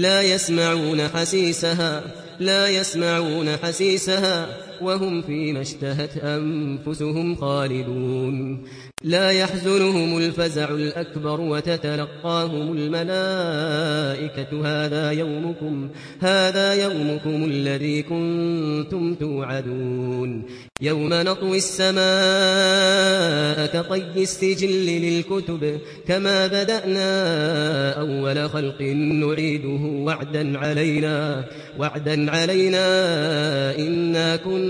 لا يسمعون حسيسها. لا يسمعون حسيسها. وهم فيما اشتهت أنفسهم خالدون. لا يحزنهم الفزع الأكبر وتتلقاهم الملائكة. هذا يومكم هذا يومكم الذي كنتم توعدون. يوم نطوي السماء كطي السجل للكتب كما بدأنا أول خلق نعيده وعدا علينا وعدا علينا إنا كنا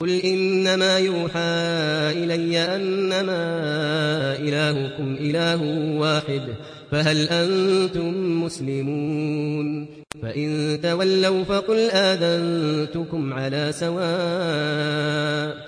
قل إنما يوحى إلي أنما إلهكم إله واحد فهل أنتم مسلمون فإن تولوا فقل آذنتكم على سواء